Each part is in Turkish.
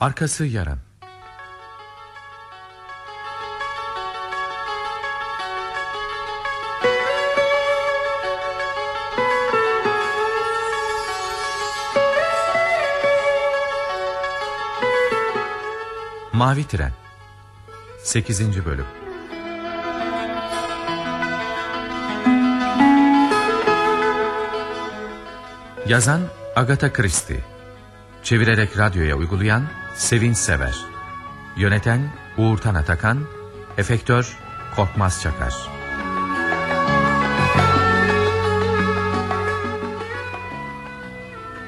Arkası yarın. Mavi Tren 8. Bölüm Yazan Agatha Christie Çevirerek radyoya uygulayan Sevin Sever. Yöneten Uğurtan Atakan Efektör Korkmaz Çakar.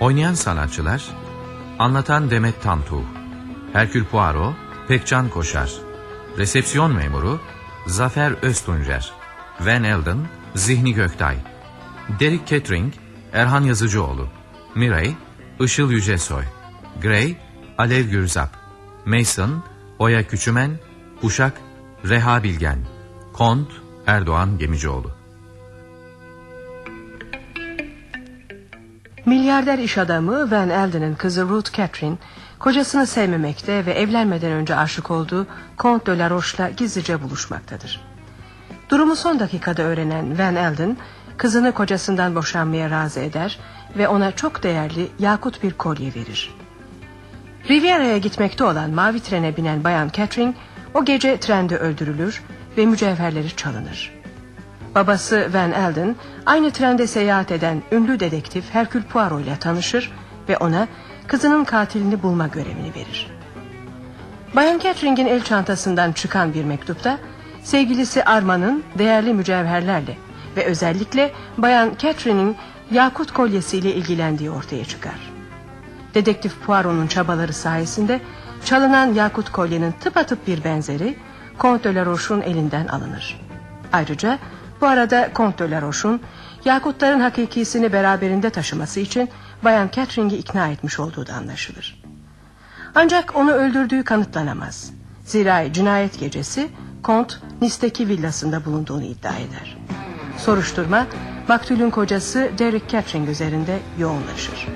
Oynayan sanatçılar Anlatan Demet Tantuğ Herkül Poirot Pekcan Koşar Resepsiyon memuru Zafer Öztuncer Van Elden Zihni Göktay Derek Kettering Erhan Yazıcıoğlu Miray Işıl Yücesoy Gray Alev Gürzap Mason Oya Küçümen Uşak Reha Bilgen Kont Erdoğan Gemicioğlu Milyarder iş adamı Van Elden'in kızı Ruth Catherine kocasını sevmemekte ve evlenmeden önce aşık olduğu Comte de la Roche'la gizlice buluşmaktadır. Durumu son dakikada öğrenen Van Elden kızını kocasından boşanmaya razı eder ve ona çok değerli yakut bir kolye verir. Riviera'ya gitmekte olan mavi trene binen bayan Catherine o gece trende öldürülür ve mücevherleri çalınır. Babası Van Elden aynı trende seyahat eden ünlü dedektif Hercule Poirot ile tanışır ve ona kızının katilini bulma görevini verir. Bayan Catherine'in el çantasından çıkan bir mektupta sevgilisi Armand'ın değerli mücevherlerle ve özellikle Bayan Catherine'in yakut kolyesiyle ilgilendiği ortaya çıkar. Dedektif Poirot'un çabaları sayesinde çalınan yakut kolyenin tıpatıp bir benzeri Comte de la Roche'un elinden alınır. Ayrıca bu arada Comte de la Roche'un yakutların hakikisini beraberinde taşıması için Bayan Catherine'i ikna etmiş olduğu da anlaşılır. Ancak onu öldürdüğü kanıtlanamaz. Zira cinayet gecesi Kont Nice'deki villasında bulunduğunu iddia eder. Soruşturma maktulün kocası Derek Catherine üzerinde yoğunlaşır.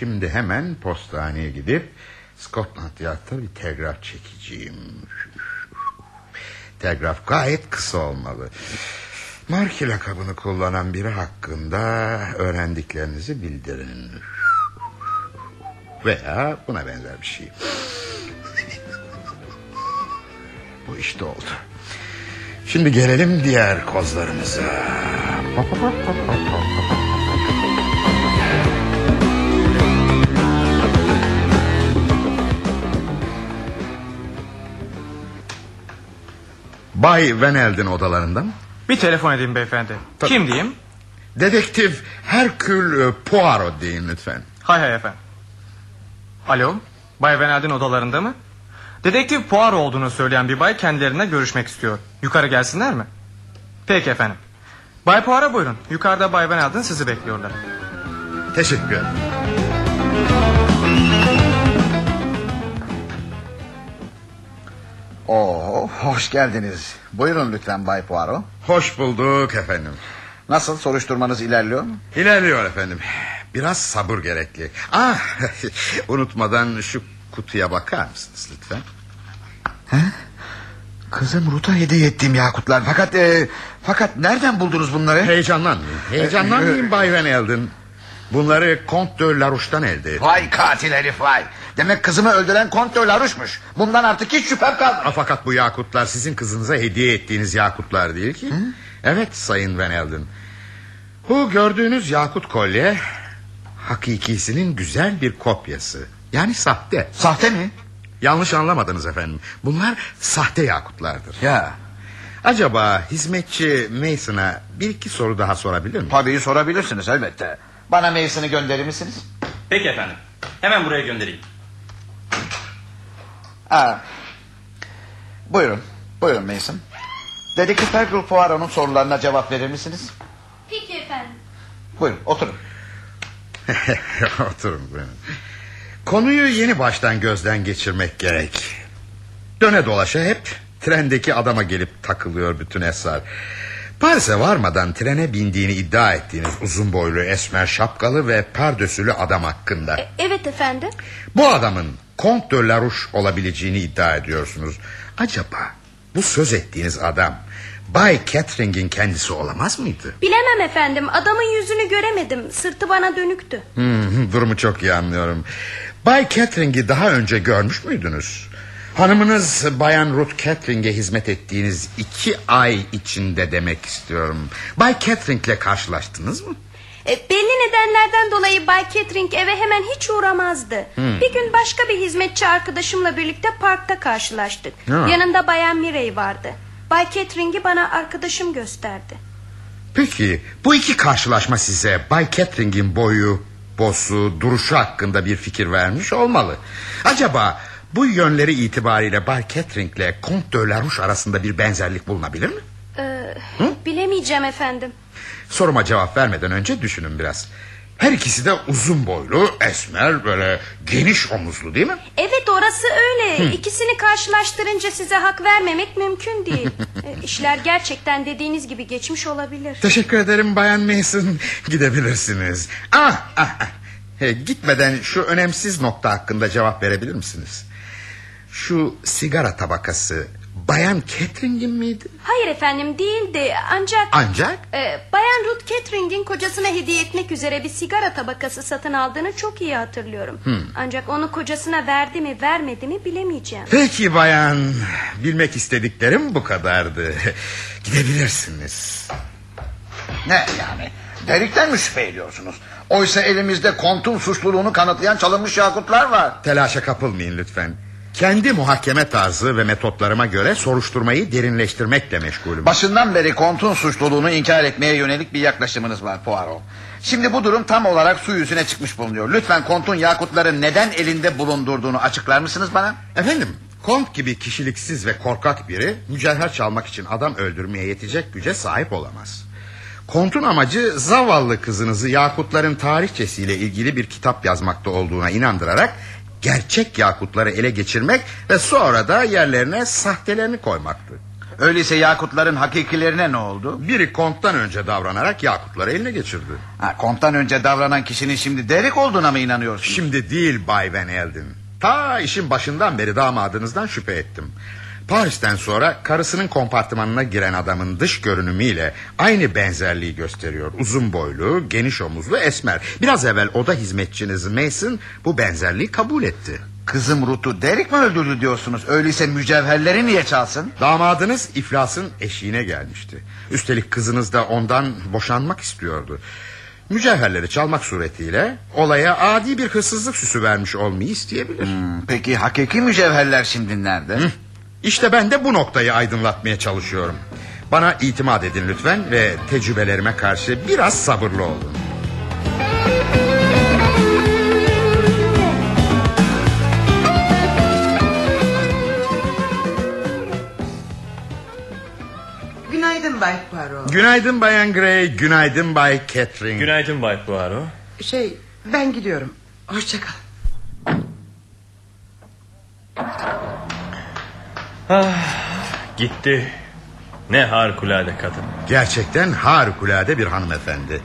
Şimdi hemen postaneye gidip Scotland Yard'da bir telgraf çekeceğim. Telgraf gayet kısa olmalı. Marki lakabını kullanan biri hakkında öğrendiklerinizi bildirin. Veya buna benzer bir şey. Bu işte oldu. Şimdi gelelim diğer kozlarımıza. Bay Van Elden odalarında mı? Bir telefon edeyim beyefendi. Tabii. Kim diyeyim? Dedektif Herkül Poirot deyin lütfen. Hay hay efendim. Alo. Bay Venald'in odalarında mı? Dedektif Poirot olduğunu söyleyen bir bay kendilerine görüşmek istiyor. Yukarı gelsinler mi? Peki efendim. Bay Poirot buyurun. Yukarıda Bay Venald'in sizi bekliyorlar. Teşekkür ederim. Oo, hoş geldiniz. Buyurun lütfen Bay Poirot. Hoş bulduk efendim. Nasıl soruşturmanız ilerliyor mu? İlerliyor efendim. Biraz sabır gerekli. Ah, unutmadan şu kutuya bakar mısınız lütfen? Kızım Ruth'a hediye ettiğim yakutlar. Fakat e, fakat nereden buldunuz bunları? Heyecanlanmayın. Heyecanlanmayın Bay Van Elden. Bunları Comte de Larouche'dan elde ettim. Vay katil herif vay. Demek kızımı öldüren Kont de Larouche'muş. Bundan artık hiç şüphem kalmadı. Fakat bu yakutlar sizin kızınıza hediye ettiğiniz yakutlar değil ki. Evet Sayın Van Elden. Bu gördüğünüz yakut kolye... ...hakikisinin güzel bir kopyası. Yani sahte. Sahte mi? Yanlış anlamadınız efendim. Bunlar sahte yakutlardır. Ya Acaba hizmetçi Mason'a bir iki soru daha sorabilir miyim? tabii sorabilirsiniz elbette. Bana mevsini gönderir misiniz? Peki efendim. Hemen buraya göndereyim. Ha. Buyurun. Buyurun Mason. Dedektif Hercule Poirot'un sorularına cevap verir misiniz? Peki efendim. Buyurun oturun. Oturun buyurun. Konuyu yeni baştan gözden geçirmek gerek. Döne dolaşa hep trendeki adama gelip takılıyor bütün esrar. Paris'e varmadan trene bindiğini iddia ettiğiniz uzun boylu, esmer şapkalı ve pardösülü adam hakkında. Evet efendim. Bu adamın Comte de Larouche olabileceğini iddia ediyorsunuz. Acaba bu söz ettiğiniz adam Bay Catherine'in kendisi olamaz mıydı? Bilemem efendim. Adamın yüzünü göremedim. Sırtı bana dönüktü. Hmm, durumu çok iyi anlıyorum. Bay Catherine'i daha önce görmüş müydünüz? Hanımınız Bayan Ruth Catherine'e hizmet ettiğiniz iki ay içinde demek istiyorum. Bay Catherine'le karşılaştınız mı? E, belli nedenlerden dolayı Bay Catering eve hemen hiç uğramazdı. Bir gün başka bir hizmetçi arkadaşımla birlikte parkta karşılaştık. Ha. Yanında Bayan Mirey vardı. Bay Catering'i bana arkadaşım gösterdi. Peki bu iki karşılaşma size Bay Catherine'in boyu, bosu, duruşu hakkında bir fikir vermiş olmalı. Acaba bu yönleri itibariyle Bay Catherine ile Comte de Larouche arasında bir benzerlik bulunabilir mi? Ee, bilemeyeceğim efendim. Soruma cevap vermeden önce düşünün biraz. Her ikisi de uzun boylu, esmer, böyle geniş omuzlu değil mi? Evet orası öyle. İkisini karşılaştırınca size hak vermemek mümkün değil. E, İşler gerçekten dediğiniz gibi geçmiş olabilir. Teşekkür ederim Bayan Mason. Gidebilirsiniz. Ah, ah, ah. Gitmeden şu önemsiz nokta hakkında cevap verebilir misiniz? Şu sigara tabakası Bayan Catherine'in miydi? Hayır efendim değildi ancak... Ancak e, Bayan Ruth Catering'in kocasına hediye etmek üzere bir sigara tabakası satın aldığını çok iyi hatırlıyorum. Ancak onu kocasına verdi mi vermedi mi bilemeyeceğim. Peki bayan Bilmek istediklerim bu kadardı Gidebilirsiniz Ne yani? Derikten mi şüphe ediyorsunuz? Oysa elimizde kontun suçluluğunu kanıtlayan çalınmış yakutlar var. Telaşa kapılmayın lütfen Kendi muhakeme tarzı ve metotlarıma göre Soruşturmayı derinleştirmekle meşgulüm Başından beri kontun suçluluğunu inkar etmeye yönelik bir yaklaşımınız var Poirot. Şimdi bu durum tam olarak su yüzüne çıkmış bulunuyor. Lütfen kontun yakutları neden elinde bulundurduğunu açıklar mısınız bana? Efendim Kont gibi kişiliksiz ve korkak biri Mücevher çalmak için adam öldürmeye yetecek güce sahip olamaz Kont'un amacı zavallı kızınızı Yakutların tarihçesiyle ilgili bir kitap yazmakta olduğuna inandırarak gerçek Yakutları ele geçirmek ve sonra da yerlerine sahtelerini koymaktı. Öyleyse yakutların hakikilerine ne oldu? Biri Kont'tan önce davranarak Yakutları eline geçirdi. Ha, konttan önce davranan kişinin şimdi Derik olduğuna mı inanıyorsunuz? Şimdi değil Bay Van Elden. Ta işin başından beri damadınızdan şüphe ettim. Paris'ten sonra karısının kompartımanına giren adamın dış görünümüyle aynı benzerliği gösteriyor. Uzun boylu, geniş omuzlu, esmer. Biraz evvel oda hizmetçiniz Mason bu benzerliği kabul etti. Kızım Ruth'u Derik mi öldürdü diyorsunuz? Öyleyse mücevherleri niye çalsın? Damadınız iflasın eşiğine gelmişti. Üstelik kızınız da ondan boşanmak istiyordu. Mücevherleri çalmak suretiyle olaya adi bir hırsızlık süsü vermiş olmayı isteyebilir. Hmm, peki hakiki mücevherler şimdi nerede? Hı. İşte ben de bu noktayı aydınlatmaya çalışıyorum. Bana itimat edin lütfen ve tecrübelerime karşı biraz sabırlı olun. Günaydın Bay Poirot. Günaydın Bayan Gray, günaydın Bay Catherine. Günaydın Bay Poirot. Şey ben gidiyorum. Hoşça kal. Gitti. Ne harikulade kadın. Gerçekten harikulade bir hanımefendi.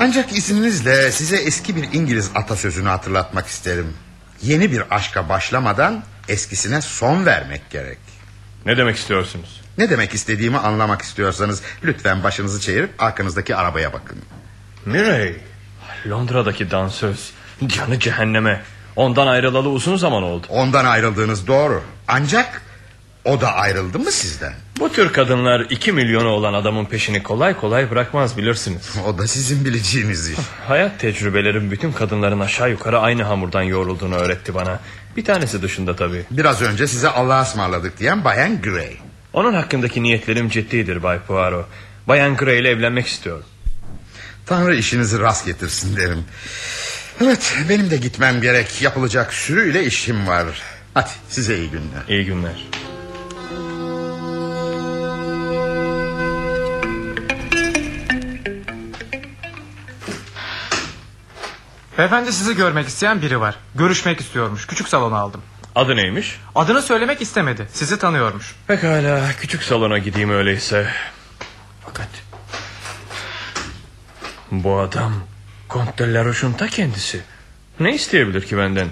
Ancak izninizle size eski bir İngiliz atasözünü hatırlatmak isterim. Yeni bir aşka başlamadan eskisine son vermek gerek. Ne demek istiyorsunuz? Ne demek istediğimi anlamak istiyorsanız lütfen başınızı çevirip arkanızdaki arabaya bakın. Mirey. Londra'daki dansöz. Canı cehenneme. Ondan ayrılalı uzun zaman oldu. Ondan ayrıldığınız doğru. Ancak o da ayrıldı mı sizden? Bu tür kadınlar iki milyonu olan adamın peşini kolay kolay bırakmaz bilirsiniz. O da sizin bileceğiniz iş. Hayat tecrübelerim bütün kadınların aşağı yukarı aynı hamurdan yoğrulduğunu öğretti bana. Bir tanesi dışında tabii. Biraz önce size Allah'a ısmarladık diyen Bayan Gray. Onun hakkındaki niyetlerim ciddidir Bay Poirot. Bayan Gray ile evlenmek istiyorum. Tanrı işinizi rast getirsin derim. Evet benim de gitmem gerek. Yapılacak sürüyle işim var. Hadi size iyi günler. İyi günler. Beyefendi sizi görmek isteyen biri var. Görüşmek istiyormuş. Küçük salona aldım. Adı neymiş? Adını söylemek istemedi. Sizi tanıyormuş. Pekala küçük salona gideyim öyleyse. Fakat bu adam Kont de Laroche'un ta kendisi. Ne isteyebilir ki benden?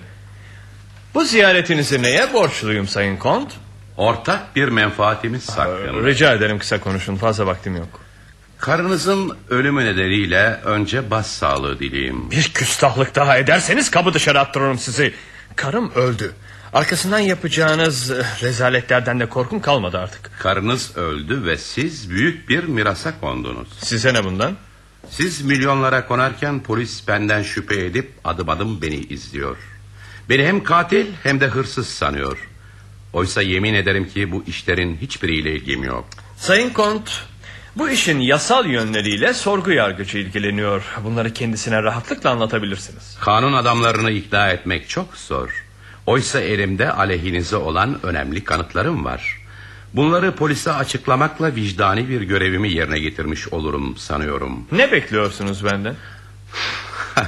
Bu ziyaretinizi neye borçluyum Sayın Kont? Ortak bir menfaatimiz saklı. Rica ederim kısa konuşun fazla vaktim yok. Karınızın ölümü nedeniyle önce bas sağlığı dileyim. Bir küstahlık daha ederseniz kabı dışarı attırırım sizi. Karım öldü. Arkasından yapacağınız eh, rezaletlerden de korkum kalmadı artık. Karınız öldü ve siz büyük bir mirasa kondunuz. Size ne bundan? Siz milyonlara konarken polis benden şüphe edip adım adım beni izliyor. Beni hem katil hem de hırsız sanıyor. Oysa yemin ederim ki bu işlerin hiçbiriyle ilgim yok. Sayın Kont, bu işin yasal yönleriyle sorgu yargıcı ilgileniyor. Bunları kendisine rahatlıkla anlatabilirsiniz. Kanun adamlarını ikna etmek çok zor. Oysa elimde aleyhinize olan önemli kanıtlarım var. Bunları polise açıklamakla vicdani bir görevimi yerine getirmiş olurum sanıyorum. Ne bekliyorsunuz benden?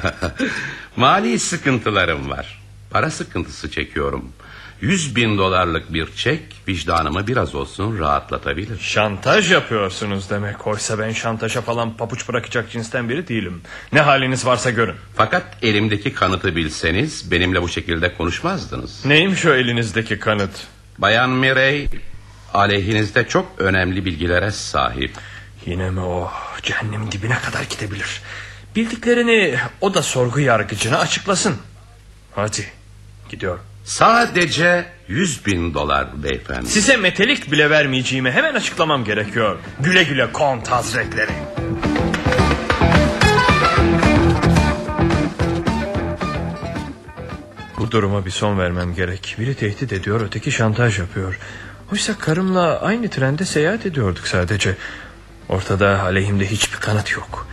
Mali sıkıntılarım var. Para sıkıntısı çekiyorum. Yüz bin dolarlık bir çek vicdanımı biraz olsun rahatlatabilir. Şantaj yapıyorsunuz demek. Oysa ben şantaja falan papuç bırakacak cinsten biri değilim. Ne haliniz varsa görün. Fakat elimdeki kanıtı bilseniz benimle bu şekilde konuşmazdınız. Neymiş o elinizdeki kanıt? Bayan Mirey aleyhinizde çok önemli bilgilere sahip. Yine mi o? Cehennemin dibine kadar gidebilir. Bildiklerini o da sorgu yargıcına açıklasın. Hadi gidiyorum. Sadece yüz bin dolar beyefendi. Size metelik bile vermeyeceğimi hemen açıklamam gerekiyor. Güle güle kont hazretleri. Bu duruma bir son vermem gerek. Biri tehdit ediyor, öteki şantaj yapıyor. Oysa karımla aynı trende seyahat ediyorduk sadece. Ortada aleyhimde hiçbir kanıt yok.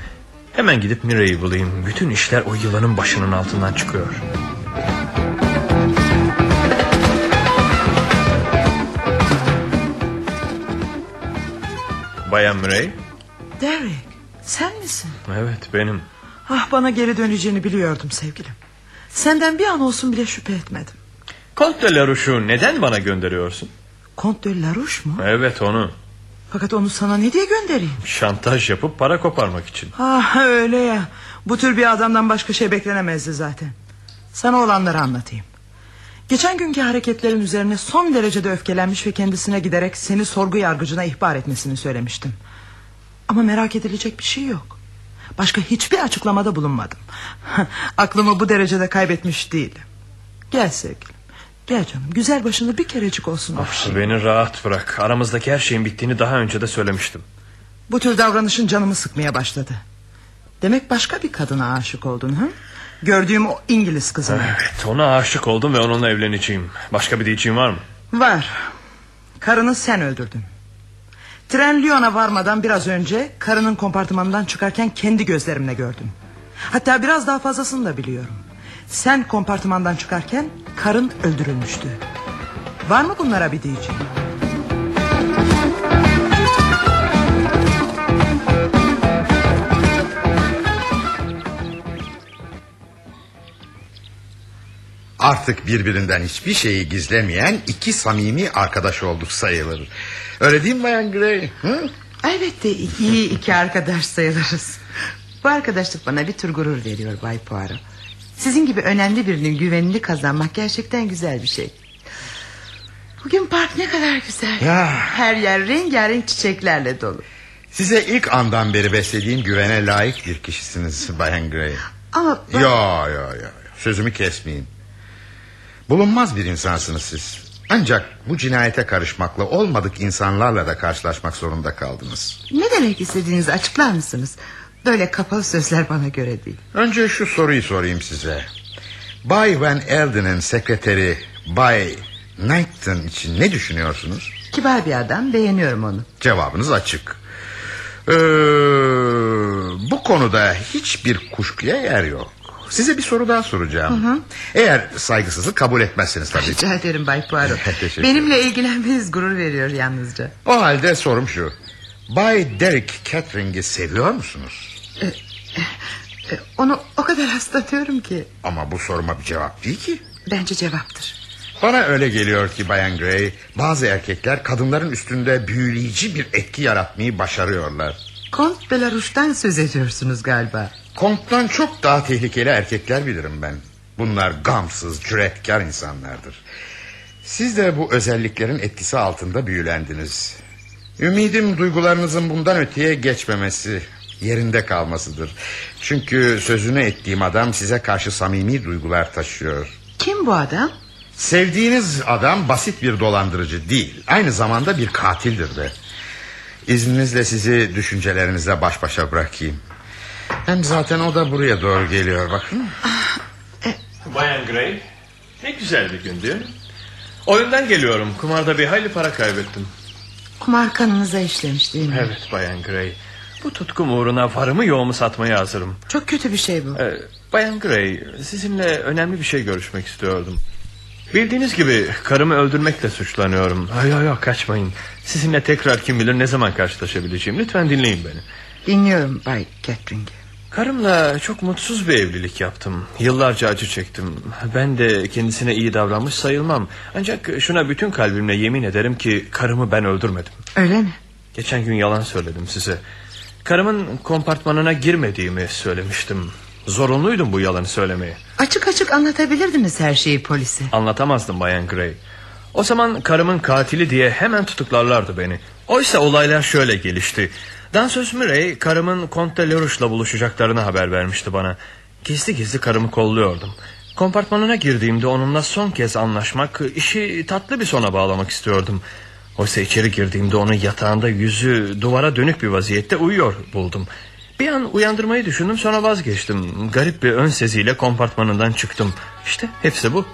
Hemen gidip Mira'yı bulayım. Bütün işler o yılanın başının altından çıkıyor. Bayan Murray? Derek sen misin? Evet benim. Ah bana geri döneceğini biliyordum sevgilim. Senden bir an olsun bile şüphe etmedim. Kont de Larouche'u neden bana gönderiyorsun? Kont de Larouche mu? Evet onu. Fakat onu sana ne diye göndereyim? Şantaj yapıp para koparmak için. Ah öyle ya. Bu tür bir adamdan başka şey beklenemezdi zaten. Sana olanları anlatayım. Geçen günkü hareketlerin üzerine son derecede öfkelenmiş ve kendisine giderek seni sorgu yargıcına ihbar etmesini söylemiştim. Ama merak edilecek bir şey yok. Başka hiçbir açıklamada bulunmadım. Aklımı bu derecede kaybetmiş değilim. Gel sevgilim. Gel canım güzel başını bir kerecik olsun okşayayım. Beni rahat bırak. Aramızdaki her şeyin bittiğini daha önce de söylemiştim. Bu tür davranışın canımı sıkmaya başladı. Demek başka bir kadına aşık oldun ha? Gördüğüm o İngiliz kızına. Evet ona aşık oldum ve onunla evleneceğim. Başka bir diyeceğim var mı? Var. Karını sen öldürdün. Tren Lyon'a varmadan biraz önce karının kompartımanından çıkarken kendi gözlerimle gördüm. Hatta biraz daha fazlasını da biliyorum. Sen kompartımandan çıkarken karın öldürülmüştü. Var mı bunlara bir diyeceğim? Artık birbirinden hiçbir şeyi gizlemeyen iki samimi arkadaş olduk sayılır. Öyle değil mi Bayan Gray? Hı? Elbette iyi iki arkadaş sayılırız. Bu arkadaşlık bana bir tür gurur veriyor Bay Poirot. Sizin gibi önemli birinin güvenini kazanmak gerçekten güzel bir şey. Bugün park ne kadar güzel. Ya. Her yer rengarenk çiçeklerle dolu. Size ilk andan beri beslediğim güvene layık bir kişisiniz Bayan Gray. Ama ben- Ya ya ya. Sözümü kesmeyin. Bulunmaz bir insansınız siz. Ancak bu cinayete karışmakla olmadık insanlarla da karşılaşmak zorunda kaldınız. ne demek istediğinizi açıklar mısınız? Böyle kapalı sözler bana göre değil. Önce şu soruyu sorayım size. Bay Van Elden'in sekreteri Bay Knighton için ne düşünüyorsunuz? Kibar bir adam beğeniyorum onu. Cevabınız açık. Ee, bu konuda hiçbir kuşkuya yer yok. Size bir soru daha soracağım. Eğer saygısızlık kabul etmezseniz tabii. Rica ederim Bay Poirot. Benimle ilgilenmeniz gurur veriyor yalnızca. O halde sorum şu. Bay Derek Catering'i seviyor musunuz? E, Onu o kadar hastalıyorum ki. Ama bu soruma bir cevap değil ki. Bence cevaptır. Bana öyle geliyor ki Bayan Gray... ...bazı erkekler kadınların üstünde büyüleyici bir etki yaratmayı başarıyorlar. Kont Belarus'tan söz ediyorsunuz galiba. Konttan çok daha tehlikeli erkekler bilirim ben. Bunlar gamsız, cüretkar insanlardır. Siz de bu özelliklerin etkisi altında büyülendiniz. Ümidim duygularınızın bundan öteye geçmemesi, yerinde kalmasıdır. Çünkü sözünü ettiğim adam size karşı samimi duygular taşıyor. Kim bu adam? Sevdiğiniz adam basit bir dolandırıcı değil. Aynı zamanda bir katildir de. İzninizle sizi düşüncelerinizle baş başa bırakayım. Hem zaten o da buraya doğru geliyor bakın. Bayan Gray ne güzel bir gündü. Oyundan geliyorum. Kumarda bir hayli para kaybettim. Kumar kanınıza işlemiş değil mi? Evet Bayan Gray. Bu tutkum uğruna varımı yoğumu satmaya hazırım. Çok kötü bir şey bu. Ee, Bayan Gray sizinle önemli bir şey görüşmek istiyordum. Bildiğiniz gibi karımı öldürmekle suçlanıyorum. Ay ay ay kaçmayın. Sizinle tekrar kim bilir ne zaman karşılaşabileceğim. Lütfen dinleyin beni. Dinliyorum Bay Catering. Karımla çok mutsuz bir evlilik yaptım. Yıllarca acı çektim. Ben de kendisine iyi davranmış sayılmam. Ancak şuna bütün kalbimle yemin ederim ki karımı ben öldürmedim. Öyle mi? Geçen gün yalan söyledim size. Karımın kompartmanına girmediğimi söylemiştim. Zorunluydum bu yalanı söylemeye. Açık açık anlatabilirdiniz her şeyi polise. Anlatamazdım Bayan Gray. O zaman karımın katili diye hemen tutuklarlardı beni. Oysa olaylar şöyle gelişti. Dansöz Murray karımın Comte Leroux'la buluşacaklarını haber vermişti bana. Gizli gizli karımı kolluyordum. Kompartmanına girdiğimde onunla son kez anlaşmak, işi tatlı bir sona bağlamak istiyordum. Oysa içeri girdiğimde onu yatağında yüzü duvara dönük bir vaziyette uyuyor buldum. Bir an uyandırmayı düşündüm sonra vazgeçtim. Garip bir ön seziyle kompartmanından çıktım. İşte hepsi bu.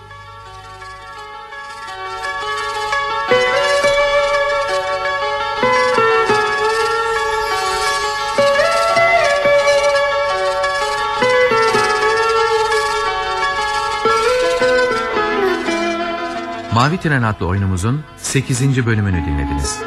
Mavi adlı oyunumuzun 8. bölümünü dinlediniz.